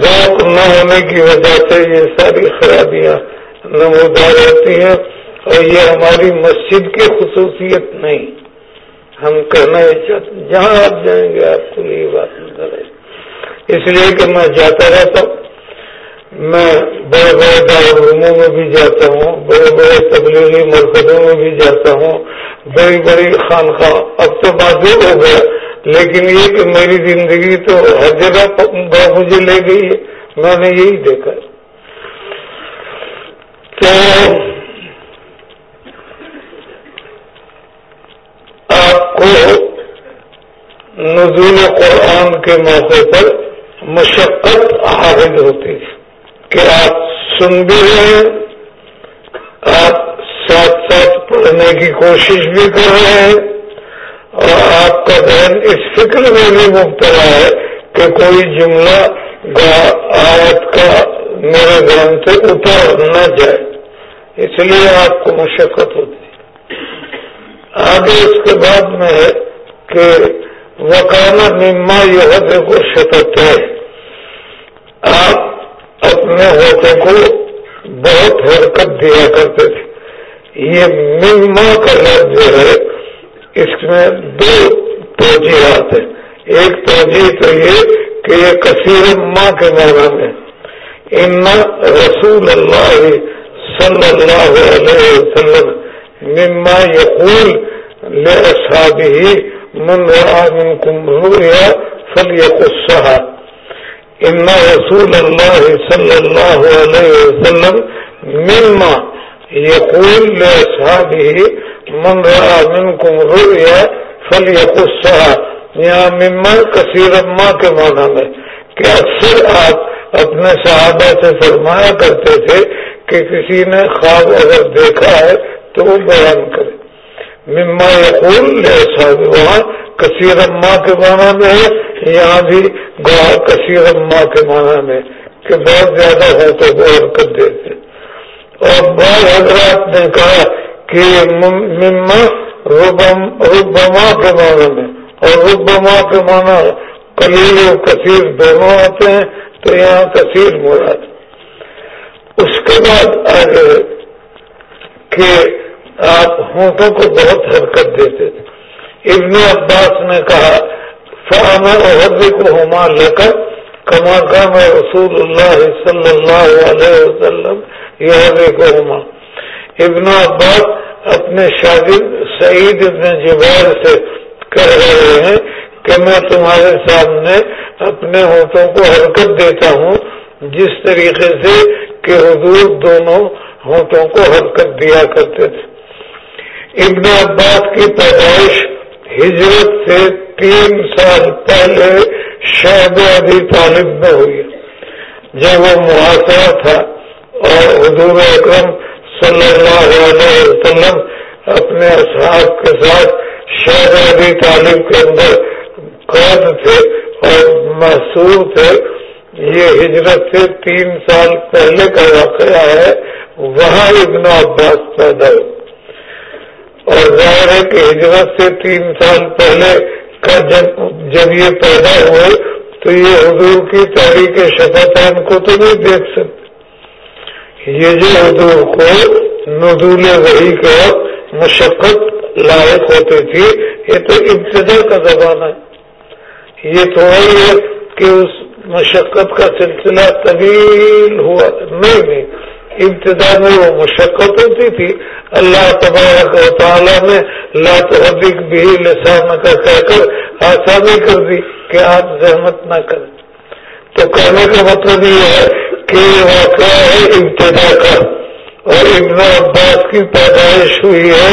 ذوق نہ ہونے کی وجہ سے یہ ساری خرابیاں نمودار ہوتی ہیں اور یہ ہماری مسجد کی خصوصیت نہیں۔ ہم کہنا چاہتے جہاں آپ جائیں گے، آپ کو یہ بات اس لیے کہ میں جاتا رہتا ہوں۔ میں بڑے بڑے دارالعلوموں میں بھی جاتا ہوں، بڑے بڑے تبلیغی مرکزوں میں بھی جاتا ہوں، بڑی بڑی خانخواہ اب تو معذور ہو گیا، لیکن یہ کہ میری زندگی تو ہر جگہ مجھے لے گئی ہے، میں نے یہی دیکھا تو آپ کو نزول قرآن کے موقع پر مشقت عارض ہوتی کہ آپ سن بھی رہے ہیں، آپ ساتھ ساتھ پڑھنے کی کوشش بھی کر رہے ہیں، اور آپ کا ذہن اس فکر میں بھی مبتلا ہے کہ کوئی جملہ آیت کا میرے ذہن سے اتر نہ جائے۔ اس لیے آپ کو مشقت ہوتی ہے۔ آگے اس کے بعد میں ہے کہ وکانا مما یہ کو شکت ہے آپ اپنے ہوتے کو بہت حرکت دیا کرتے تھے۔ یہ مما کا لفظ جو ہے، اس میں دو توجیحات ہیں۔ ایک توجہ تو یہ کہ یہ کثیر ماں کے معنی میں ان رسول اللہ صلی اللہ علیہ وسلم مما یقول لأصحابه من رأى منكم رؤيا فليقصها ان رسول الله صلى الله عليه وسلم مما يقول لأصحابه من رأى منكم رؤيا فليقصها یہاں مما کثیر اما کے معنی میں کہ اکثر آپ اپنے صحابہ سے فرمایا کرتے تھے کہ کسی نے خواب اگر دیکھا ہے تو وہ بیان کرے؟ مما یقول صاحب وہاں کثیر اما کے معنی میں ہے، یہاں بھی گواہ کثیر اما کے معنی میں کہ بہت زیادہ ہو تو وہ حرکت دیتے۔ اور بعض حضرات نے کہا کہ مما ربما کے معنی میں۔ اور ربما کے معنی کلیل اور کثیر دونوں آتے ہیں، تو یہاں کثیر مراد۔ اس کے بعد آگے کہ آپ ہونٹوں کو بہت حرکت دیتے تھے۔ ابن عباس نے کہا فانا کو ہوما لے کر کما کا میں رسول اللہ صلی اللہ علیہ وسلم یہ ابن عباس اپنے شاگرد سعید ابن جبیر سے کہہ رہے ہیں کہ میں تمہارے سامنے اپنے ہوٹوں کو حرکت دیتا ہوں، جس طریقے سے کہ حضور دونوں ہونٹوں کو حرکت دیا کرتے تھے۔ ابن عباس کی پیدائش ہجرت سے تین سال پہلے شہد ابھی طالب میں ہوئی جب وہ محاصرہ تھا اور حضور اکرم صلی اللہ علیہ وسلم اپنے اصحاب کے ساتھ شہد ابھی طالب کے اندر قید تھے اور محسور تھے، یہ ہجرت سے تین سال پہلے کا واقعہ ہے، وہاں ابن عباس پیدا ہوئے۔ اور ظاہر ہے کہ ہجرت سے تین سال پہلے کا جب جب یہ پیدا ہوئے، تو یہ حضور کی تحریک شفت کو تو نہیں دیکھ سکتے۔ یہ جو حضور کو ندول وحی کا مشقت لائق ہوتی تھی یہ تو ابتدا کا زمانہ ہے۔ یہ تھوڑا ہی ہے کہ اس مشقت کا سلسلہ طویل ہوا۔ نہیں نہیں۔ ابتدا میں وہ مشقت ہوتی تھی، اللہ تبارک و تعالیٰ نے لا بھی لسان کا کہہ کر آسانی کر دی کہ آپ زحمت نہ کریں۔ تو کہنے کا مطلب یہ ہے کہ یہ واقعہ ہے ابتدا کا، اور ابن عباس کی پیدائش ہوئی ہے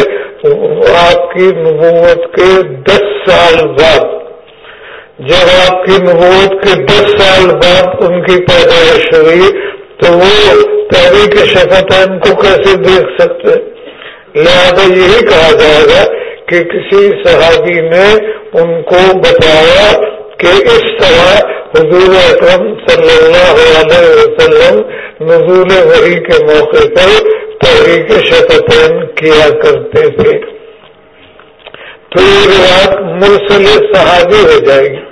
آپ کی نبوت کے دس سال بعد۔ جب آپ کی نبوت کے دس سال بعد ان کی پیدائش ہوئی تو وہ تحریک شفت ان کو کیسے دیکھ سکتے لہذا یہی کہا جائے گا کہ کسی صحابی نے ان کو بتایا کہ اس طرح حضور اکرم صلی اللہ علیہ وسلم نزول وحی کے موقع پر تحریک شفتین کیا کرتے تھے۔ تو یہ بات مرسل صحابی ہو جائے گی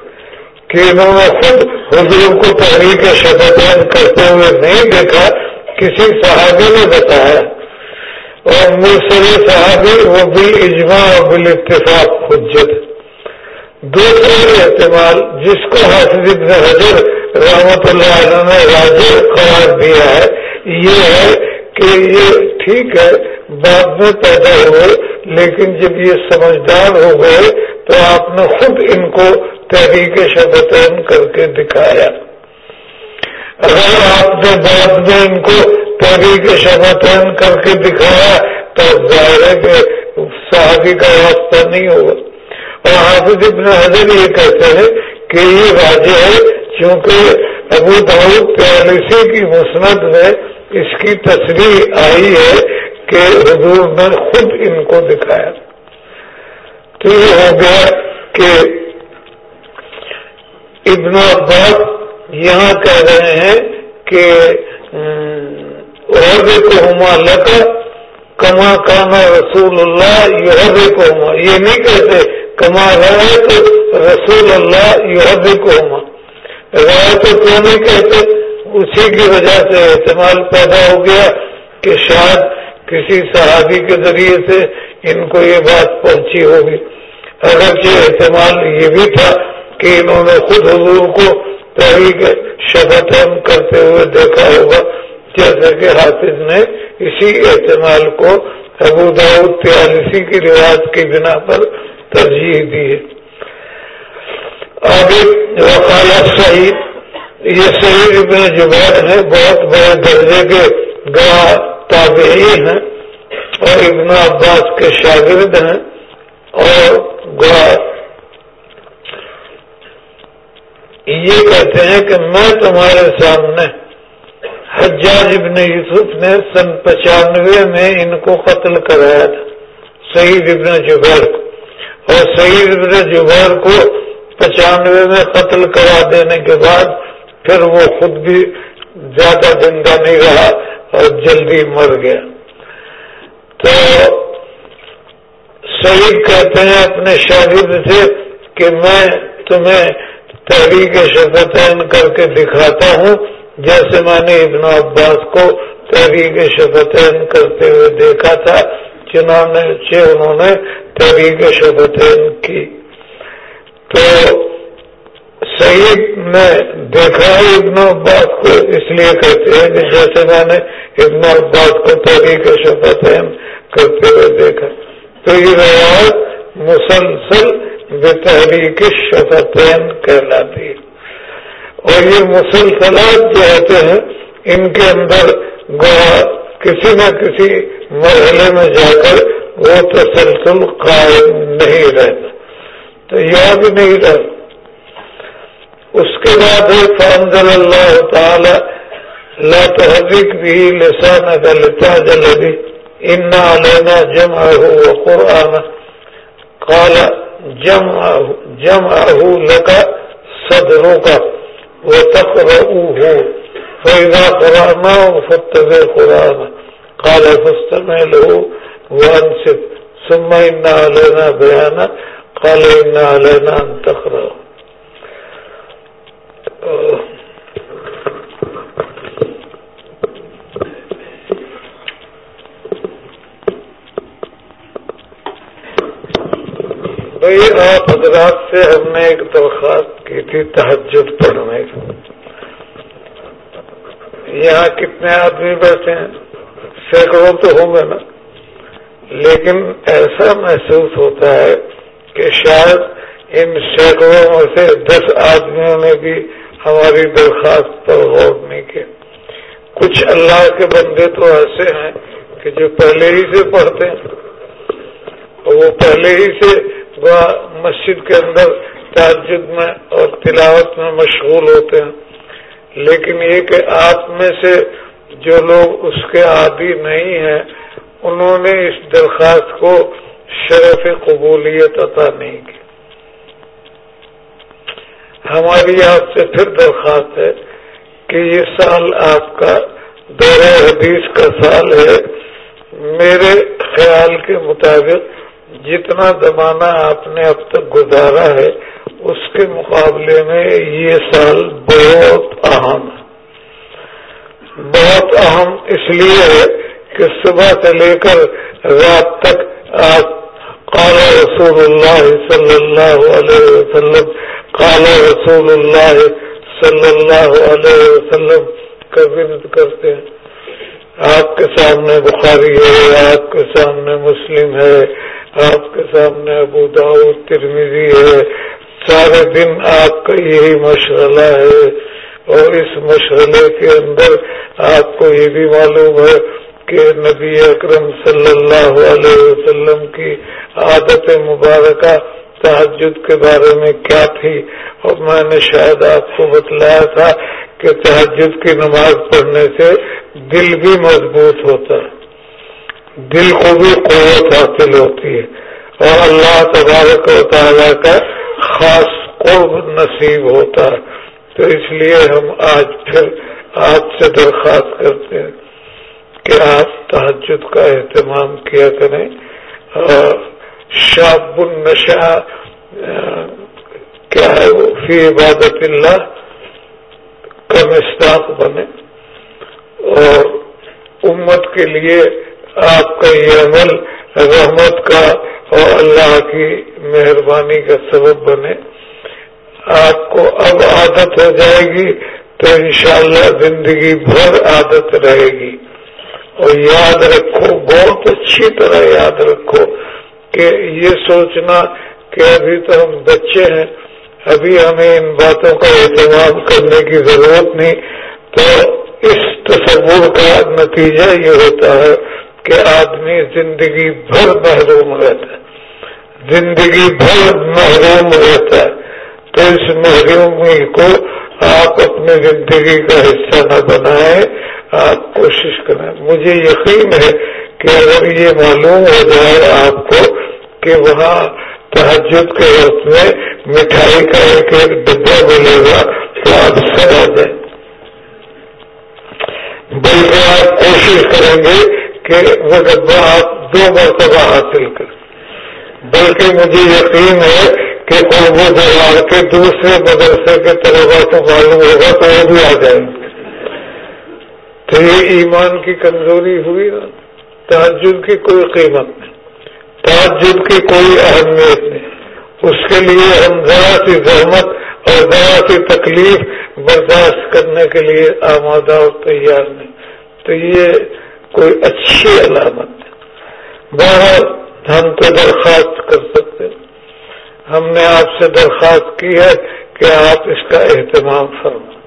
کہ انہوں نے خود حضور کو تحریک شدین کرتے ہوئے نہیں دیکھا کسی صحابی نے بتایا اور مرسل صحابی وہ بھی اجماع اور بال اتفاق حجت۔ دوسرا احتمال جس کو حافظ ابن حضر رحمت اللہ علیہ نے واضح قرار دیا ہے، یہ ہے کہ یہ ٹھیک ہے، بعد میں پیدا ہوئے، لیکن جب یہ سمجھدار ہو گئے تو آپ نے خود ان کو تحریک شبتین کر کے دکھایا۔ اگر آپ نے بعد میں ان کو تحریک شبتین کر کے دکھایا تو ظاہر ہے کہ صحابی کا واسطہ نہیں ہوگا۔ اور حافظ ابن حضر یہ کہتے ہیں کہ یہ واضح ہے کیونکہ ابو داؤد پیالیسی کی مسند میں اس کی تصویر آئی ہے کہ حضور نے خود ان کو دکھایا۔ تو یہ ہو گیا کہ ابن عباس یہاں کہہ رہے ہیں کہ عہدے کو ہما لگا کما کانا رسول اللہ یہ عہدے کو ہما یہ نہیں کہتے کما رہے رسول اللہ یہ عہدے کو ہما رائے تو کیوں نہیں کہتے اسی کی وجہ سے احتمال پیدا ہو گیا کہ شاید کسی صحابی کے ذریعے سے ان کو یہ بات پہنچی ہوگی اگرچہ احتمال یہ بھی تھا کہ انہوں نے خود حضور کو تحریک شبت کرتے ہوئے دیکھا ہوگا جیسا کہ حافظ نے اسی احتمال کو ابو داؤد تیالیسی کی رواج کی بنا پر ترجیح دی ہے۔ آگے وکالت شہید یہ شہید ابن جبیر ہیں، بہت بڑے درجے کے گواہ تابعی ہیں اور ابن عباس کے شاگرد ہیں اور گواہ یہ کہتے ہیں کہ میں تمہارے سامنے حجاج ابن یوسف نے سن پچانوے میں ان کو قتل کرایا تھا، سعید ابن جبیر کو۔ اور سعید ابن جبیر کو پچانوے میں قتل کرا دینے کے بعد پھر وہ خود بھی زیادہ زندہ نہیں رہا اور جلدی مر گیا۔ تو شہید کہتے ہیں اپنے شاگرد سے کہ میں تمہیں تحریک شفتین کر کے دکھاتا ہوں، جیسے میں نے ابن عباس کو تحریک شفتین کرتے ہوئے دیکھا تھا انہوں نے تحریک شفتین کی۔ تو سعید نے دیکھا ہے ابن عباس کو، اس لیے کہتے ہیں کہ جیسے میں نے ابن عباس کو تحریک شفتین کرتے ہوئے دیکھا۔ تو یہ روایت مسلسل بے تحریک شفتین کہلاتی ہے اور یہ مسلسلات جو ہوتے ہیں، ان کے اندر کسی نہ کسی مرحلے میں جا کر وہ تسلسل قائم نہیں رہتا۔ تو یاد نہیں رہتا۔ اس کے بعد ہے، فانزل اللہ تعالی لا تحرک بھی لسان غلطا جلدی ان علینا جمعه وقرآن قال جمعه جمعه لك کا وتقرؤه فإذا قرأناه فاتبع قرآن قال فاستمع له وانصت ثم إن علينا بيانا قال إن علينا أن بھائی، آپ حضرات سے ہم نے ایک درخواست کی تھی تحجد پڑھنے کی۔ یہاں کتنے آدمی بیٹھے ہیں؟ سینکڑوں تو ہوں گے نا۔ لیکن ایسا محسوس ہوتا ہے کہ شاید ان سینکڑوں میں سے دس آدمیوں نے بھی ہماری درخواست پر غور نہیں کیا۔ کچھ اللہ کے بندے تو ایسے ہیں کہ جو پہلے ہی سے پڑھتے ہیں وہ پہلے ہی سے مسجد کے اندر تعجد میں اور تلاوت میں مشغول ہوتے ہیں۔ لیکن یہ کہ آپ میں سے جو لوگ اس کے عادی نہیں ہیں، انہوں نے اس درخواست کو شرف قبولیت عطا نہیں کی۔ ہماری آپ سے پھر درخواست ہے کہ یہ سال آپ کا دورہ حدیث کا سال ہے۔ میرے خیال کے مطابق جتنا زمانہ آپ نے اب تک گزارا ہے، اس کے مقابلے میں یہ سال بہت اہم ہے۔ بہت اہم اس لیے ہے کہ صبح سے لے کر رات تک آپ قال رسول اللہ صلی اللہ علیہ وسلم، قال رسول اللہ صلی اللہ علیہ وسلم کا ورد کرتے ہیں۔ آپ کے سامنے بخاری ہے، آپ کے سامنے مسلم ہے آپ کے سامنے ابو داؤد ترمیزی ہے۔ سارے دن آپ کا یہی مشغلہ ہے اور اس مشغلے کے اندر آپ کو یہ بھی معلوم ہے کہ نبی اکرم صلی اللہ علیہ وسلم کی عادت مبارکہ تحجد کے بارے میں کیا تھی؟ اور میں نے شاید آپ کو بتلایا تھا کہ تحجد کی نماز پڑھنے سے دل بھی مضبوط ہوتا ہے۔ دل کو بھی قوت حاصل ہوتی ہے۔ اور اللہ تبارک و تعالیٰ کا خاص قرب نصیب ہوتا ہے۔ تو اس لیے ہم آج پھر آپ سے درخواست کرتے ہیں کہ آپ تحجد کا اہتمام کیا کریں۔ اور شاب النشا کیا ہے وہ؟ فی عبادت اللہ کا مستاق بنے۔ اور امت کے لیے آپ کا یہ عمل رحمت کا اور اللہ کی مہربانی کا سبب بنے۔ آپ کو اب عادت ہو جائے گی تو انشاءاللہ زندگی بھر عادت رہے گی۔ اور یاد رکھو، بہت اچھی طرح یاد رکھو کہ یہ سوچنا کہ ابھی تو ہم بچے ہیں، ابھی ہمیں ان باتوں کا اہتمام کرنے کی ضرورت نہیں۔ تو اس تصور کا نتیجہ یہ ہوتا ہے کہ آدمی زندگی بھر محروم رہتا ہے۔ زندگی بھر محروم رہتا ہے۔ تو اس محرومی کو آپ اپنی زندگی کا حصہ نہ بنائیں۔ آپ کوشش کریں۔ مجھے یقین ہے کہ اگر یہ معلوم ہو جائے آپ کو کہ وہاں تحجد کے وقت میں مٹھائی کا ایک ایک ڈبا ملے گا، تو آپ سے آ جائیں۔ بلکہ آپ کوشش کریں گے کہ وہ آپ دو مرتبہ حاصل کر بلکہ مجھے یقین ہے کہ قرب و جوار کے دوسرے مدرسے کے طلبا کو معلوم ہوگا تو وہ بھی آ جائیں گے۔ تو یہ ایمان کی کمزوری ہوئی نا؟ تعجب کی کوئی قیمت نہیں۔ تعجب کی کوئی اہمیت نہیں۔ اس کے لیے ہم ذرا سی زحمت اور ذرا سی تکلیف برداشت کرنے کے لیے آمادہ اور تیار نہیں۔ تو یہ کوئی اچھی علامت بہت ہم تو درخواست کر سکتے ہم نے آپ سے درخواست کی ہے کہ آپ اس کا اہتمام فرمائیں۔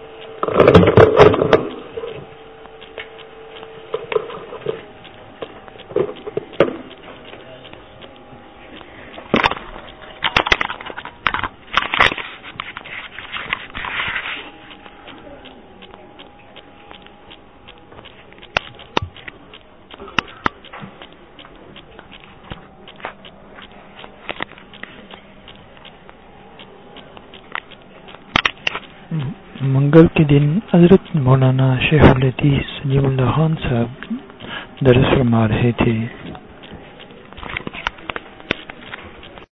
منگل کے دن حضرت مولانا شیخ الحدیث سجیم اللہ خان صاحب درس فرما رہے تھے۔